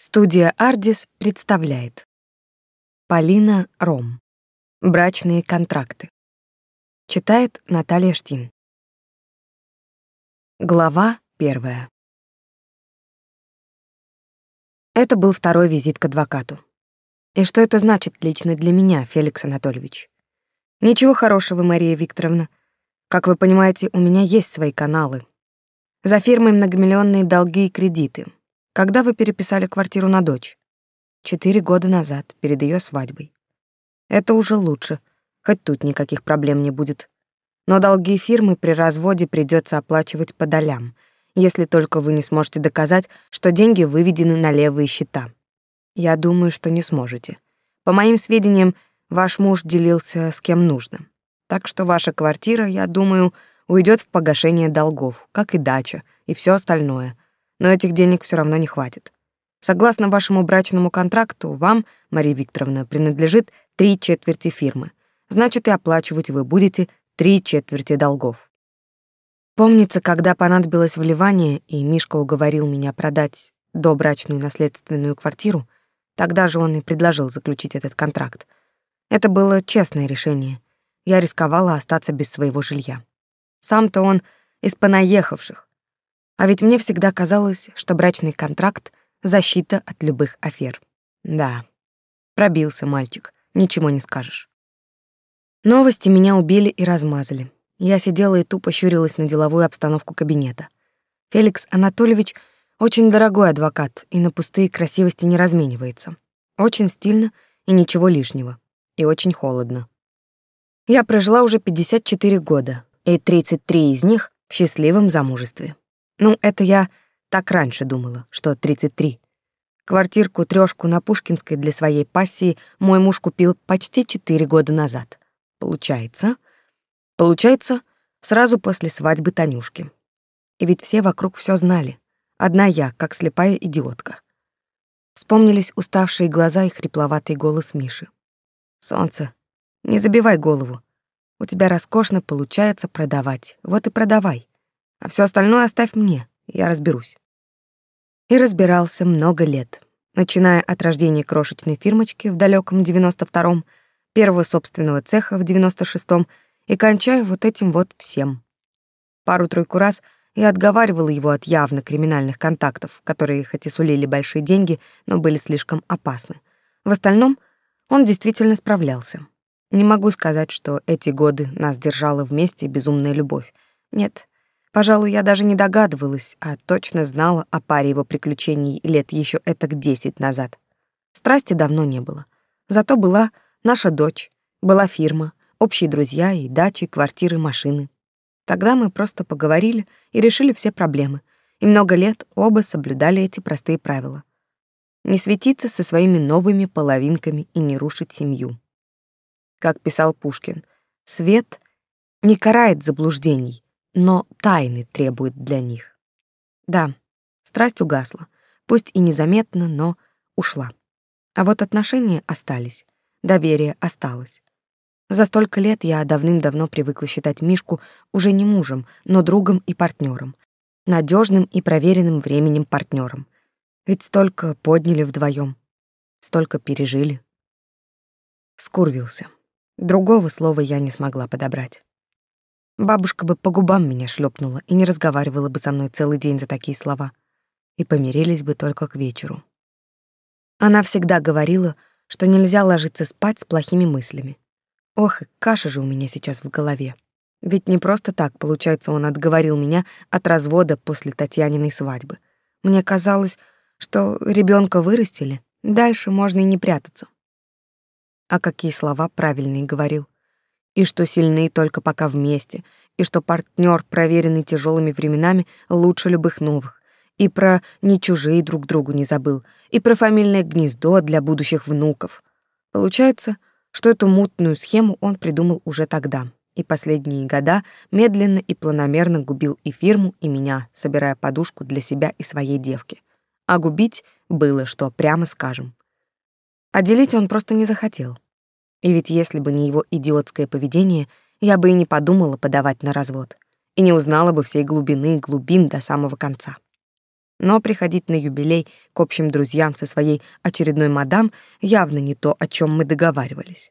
Студия «Ардис» представляет Полина Ром Брачные контракты Читает Наталья Штин Глава первая Это был второй визит к адвокату. И что это значит лично для меня, Феликс Анатольевич? Ничего хорошего, Мария Викторовна. Как вы понимаете, у меня есть свои каналы. За фирмой многомиллионные долги и кредиты, когда вы переписали квартиру на дочь? Четыре года назад, перед ее свадьбой. Это уже лучше, хоть тут никаких проблем не будет. Но долги фирмы при разводе придется оплачивать по долям, если только вы не сможете доказать, что деньги выведены на левые счета. Я думаю, что не сможете. По моим сведениям, ваш муж делился с кем нужно. Так что ваша квартира, я думаю, уйдет в погашение долгов, как и дача, и все остальное — но этих денег все равно не хватит. Согласно вашему брачному контракту, вам, Мария Викторовна, принадлежит три четверти фирмы. Значит, и оплачивать вы будете три четверти долгов. Помнится, когда понадобилось вливание, и Мишка уговорил меня продать добрачную наследственную квартиру, тогда же он и предложил заключить этот контракт. Это было честное решение. Я рисковала остаться без своего жилья. Сам-то он из понаехавших, а ведь мне всегда казалось, что брачный контракт — защита от любых афер. Да, пробился мальчик, ничего не скажешь. Новости меня убили и размазали. Я сидела и тупо щурилась на деловую обстановку кабинета. Феликс Анатольевич очень дорогой адвокат и на пустые красивости не разменивается. Очень стильно и ничего лишнего. И очень холодно. Я прожила уже 54 года, и 33 из них в счастливом замужестве. Ну, это я так раньше думала, что 33. Квартирку трёшку на Пушкинской для своей пассии мой муж купил почти 4 года назад. Получается, получается, сразу после свадьбы Танюшки. И ведь все вокруг всё знали. Одна я, как слепая идиотка. Вспомнились уставшие глаза и хрипловатый голос Миши. Солнце, не забивай голову. У тебя роскошно получается продавать. Вот и продавай. А все остальное оставь мне, я разберусь. И разбирался много лет, начиная от рождения крошечной фирмочки в далеком 92-м, первого собственного цеха в 96-м и кончая вот этим вот всем. Пару-тройку раз я отговаривала его от явно криминальных контактов, которые хоть и сулили большие деньги, но были слишком опасны. В остальном он действительно справлялся. Не могу сказать, что эти годы нас держала вместе безумная любовь. Нет, Пожалуй, я даже не догадывалась, а точно знала о паре его приключений лет еще этак десять назад. Страсти давно не было. Зато была наша дочь, была фирма, общие друзья и дачи, квартиры, машины. Тогда мы просто поговорили и решили все проблемы. И много лет оба соблюдали эти простые правила. Не светиться со своими новыми половинками и не рушить семью. Как писал Пушкин, свет не карает заблуждений, но тайны требует для них. Да, страсть угасла, пусть и незаметно, но ушла. А вот отношения остались, доверие осталось. За столько лет я давным-давно привыкла считать Мишку уже не мужем, но другом и партнером, надежным и проверенным временем партнером. Ведь столько подняли вдвоем, столько пережили. Скурвился. Другого слова я не смогла подобрать. Бабушка бы по губам меня шлепнула и не разговаривала бы со мной целый день за такие слова. И помирились бы только к вечеру. Она всегда говорила, что нельзя ложиться спать с плохими мыслями. Ох, и каша же у меня сейчас в голове. Ведь не просто так, получается, он отговорил меня от развода после Татьяниной свадьбы. Мне казалось, что ребенка вырастили, дальше можно и не прятаться. А какие слова правильные говорил и что сильны только пока вместе, и что партнер, проверенный тяжелыми временами, лучше любых новых, и про не чужие друг другу не забыл, и про фамильное гнездо для будущих внуков. Получается, что эту мутную схему он придумал уже тогда, и последние года медленно и планомерно губил и фирму, и меня, собирая подушку для себя и своей девки. А губить было что, прямо скажем. А делить он просто не захотел. И ведь если бы не его идиотское поведение, я бы и не подумала подавать на развод, и не узнала бы всей глубины глубин до самого конца. Но приходить на юбилей к общим друзьям со своей очередной мадам явно не то, о чем мы договаривались.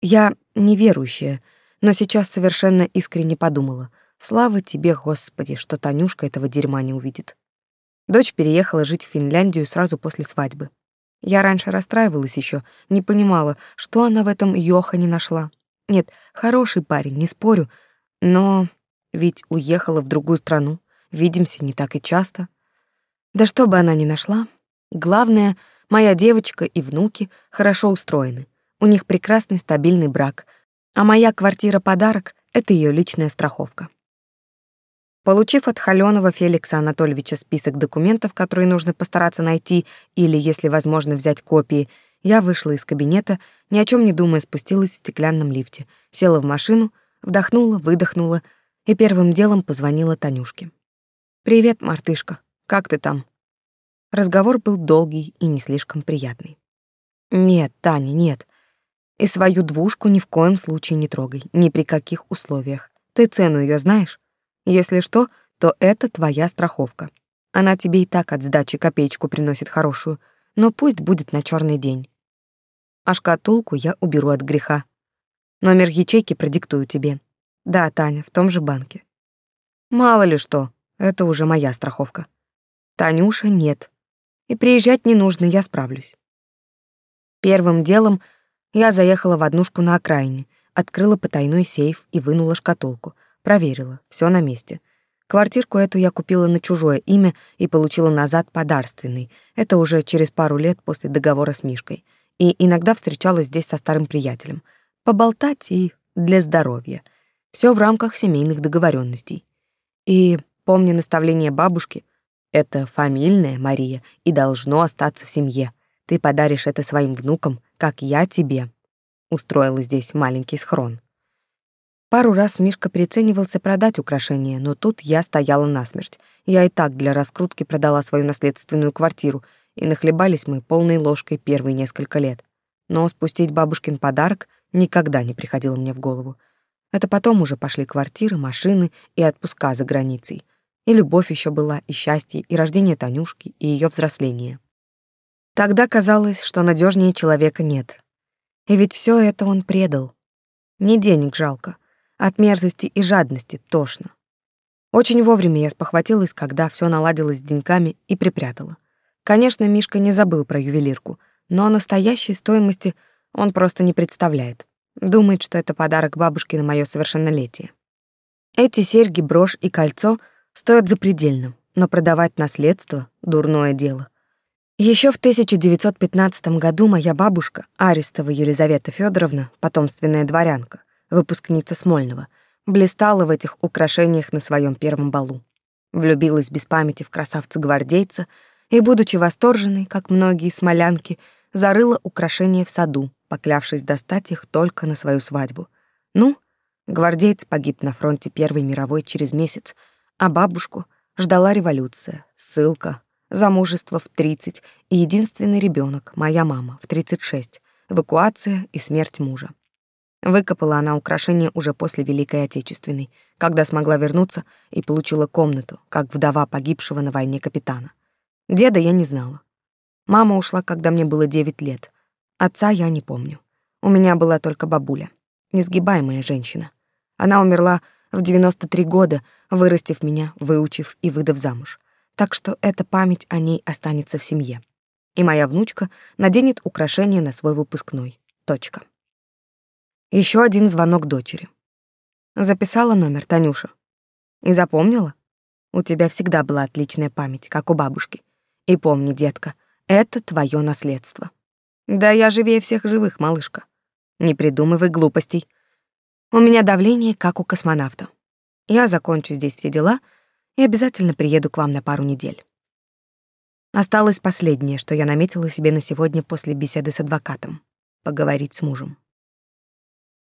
Я неверующая, но сейчас совершенно искренне подумала. Слава тебе, Господи, что Танюшка этого дерьма не увидит. Дочь переехала жить в Финляндию сразу после свадьбы. Я раньше расстраивалась еще, не понимала, что она в этом Йоха не нашла. Нет, хороший парень, не спорю, но ведь уехала в другую страну, видимся не так и часто. Да что бы она ни нашла, главное, моя девочка и внуки хорошо устроены. У них прекрасный стабильный брак, а моя квартира-подарок — это ее личная страховка. Получив от Халёнова Феликса Анатольевича список документов, которые нужно постараться найти или, если возможно, взять копии, я вышла из кабинета, ни о чем не думая спустилась в стеклянном лифте, села в машину, вдохнула, выдохнула и первым делом позвонила Танюшке. «Привет, мартышка. Как ты там?» Разговор был долгий и не слишком приятный. «Нет, Таня, нет. И свою двушку ни в коем случае не трогай, ни при каких условиях. Ты цену ее знаешь? Если что, то это твоя страховка. Она тебе и так от сдачи копеечку приносит хорошую, но пусть будет на черный день. А шкатулку я уберу от греха. Номер ячейки продиктую тебе. Да, Таня, в том же банке. Мало ли что, это уже моя страховка. Танюша нет. И приезжать не нужно, я справлюсь. Первым делом — я заехала в однушку на окраине, открыла потайной сейф и вынула шкатулку. Проверила, все на месте. Квартирку эту я купила на чужое имя и получила назад подарственный. Это уже через пару лет после договора с Мишкой. И иногда встречалась здесь со старым приятелем. Поболтать и для здоровья. Все в рамках семейных договоренностей. И, помня наставление бабушки, это фамильная Мария и должно остаться в семье. Ты подаришь это своим внукам, как я тебе. Устроила здесь маленький схрон. Пару раз Мишка переценивался продать украшения, но тут я стояла насмерть. Я и так для раскрутки продала свою наследственную квартиру, и нахлебались мы полной ложкой первые несколько лет. Но спустить бабушкин подарок никогда не приходило мне в голову. Это потом уже пошли квартиры, машины и отпуска за границей. И любовь еще была, и счастье, и рождение Танюшки, и ее взросление. Тогда казалось, что надежнее человека нет. И ведь все это он предал. Не денег жалко, от мерзости и жадности тошно. Очень вовремя я спохватилась, когда все наладилось с деньгами и припрятала. Конечно, Мишка не забыл про ювелирку, но о настоящей стоимости он просто не представляет. Думает, что это подарок бабушке на мое совершеннолетие. Эти серьги, брошь и кольцо стоят запредельно, но продавать наследство — дурное дело — еще в 1915 году моя бабушка, Арестова Елизавета Федоровна, потомственная дворянка, выпускница Смольного, блистала в этих украшениях на своем первом балу. Влюбилась без памяти в красавца-гвардейца и, будучи восторженной, как многие смолянки, зарыла украшения в саду, поклявшись достать их только на свою свадьбу. Ну, гвардеец погиб на фронте Первой мировой через месяц, а бабушку ждала революция, ссылка, замужество в 30 и единственный ребенок, моя мама, в 36, эвакуация и смерть мужа. Выкопала она украшение уже после Великой Отечественной, когда смогла вернуться и получила комнату, как вдова погибшего на войне капитана. Деда я не знала. Мама ушла, когда мне было 9 лет. Отца я не помню. У меня была только бабуля, несгибаемая женщина. Она умерла в 93 года, вырастив меня, выучив и выдав замуж так что эта память о ней останется в семье. И моя внучка наденет украшение на свой выпускной. Точка. Еще один звонок дочери. Записала номер Танюша. И запомнила? У тебя всегда была отличная память, как у бабушки. И помни, детка, это твое наследство. Да я живее всех живых, малышка. Не придумывай глупостей. У меня давление, как у космонавта. Я закончу здесь все дела — и обязательно приеду к вам на пару недель. Осталось последнее, что я наметила себе на сегодня после беседы с адвокатом — поговорить с мужем.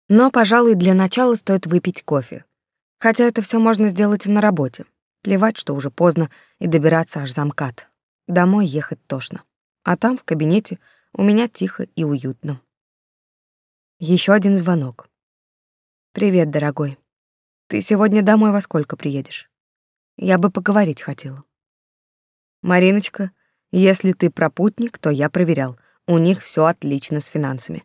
Но, пожалуй, для начала стоит выпить кофе. Хотя это все можно сделать и на работе. Плевать, что уже поздно, и добираться аж за МКАД. Домой ехать тошно. А там, в кабинете, у меня тихо и уютно. Еще один звонок. «Привет, дорогой. Ты сегодня домой во сколько приедешь?» Я бы поговорить хотела. Мариночка, если ты пропутник, то я проверял. У них все отлично с финансами.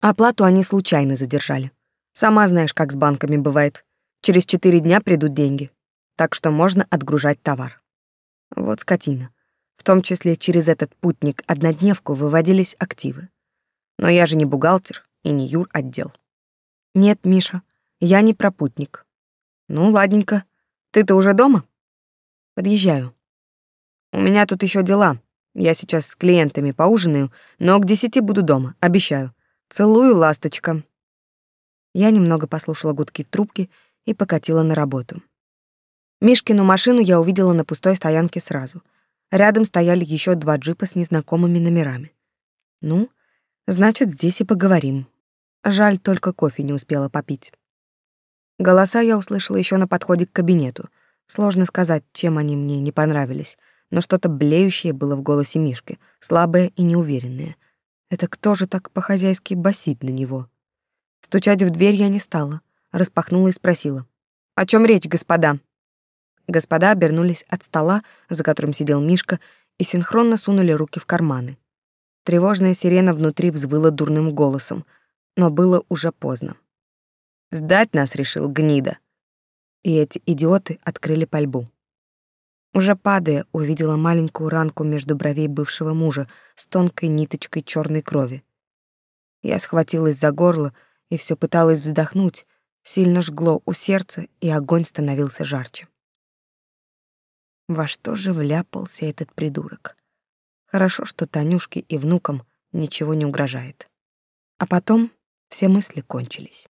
Оплату они случайно задержали. Сама знаешь, как с банками бывает. Через четыре дня придут деньги. Так что можно отгружать товар. Вот скотина. В том числе через этот путник-однодневку выводились активы. Но я же не бухгалтер и не юр отдел. Нет, Миша, я не пропутник. Ну, ладненько. Ты-то уже дома? Подъезжаю. У меня тут еще дела. Я сейчас с клиентами поужинаю, но к десяти буду дома, обещаю. Целую, ласточка. Я немного послушала гудки в трубке и покатила на работу. Мишкину машину я увидела на пустой стоянке сразу. Рядом стояли еще два джипа с незнакомыми номерами. Ну, значит, здесь и поговорим. Жаль, только кофе не успела попить. Голоса я услышала еще на подходе к кабинету. Сложно сказать, чем они мне не понравились, но что-то блеющее было в голосе Мишки, слабое и неуверенное. Это кто же так по-хозяйски басит на него? Стучать в дверь я не стала, распахнула и спросила: "О чем речь, господа?" Господа обернулись от стола, за которым сидел Мишка, и синхронно сунули руки в карманы. Тревожная сирена внутри взвыла дурным голосом, но было уже поздно. Сдать нас решил гнида. И эти идиоты открыли пальбу. Уже падая, увидела маленькую ранку между бровей бывшего мужа с тонкой ниточкой черной крови. Я схватилась за горло и все пыталась вздохнуть, сильно жгло у сердца, и огонь становился жарче. Во что же вляпался этот придурок? Хорошо, что Танюшке и внукам ничего не угрожает. А потом все мысли кончились.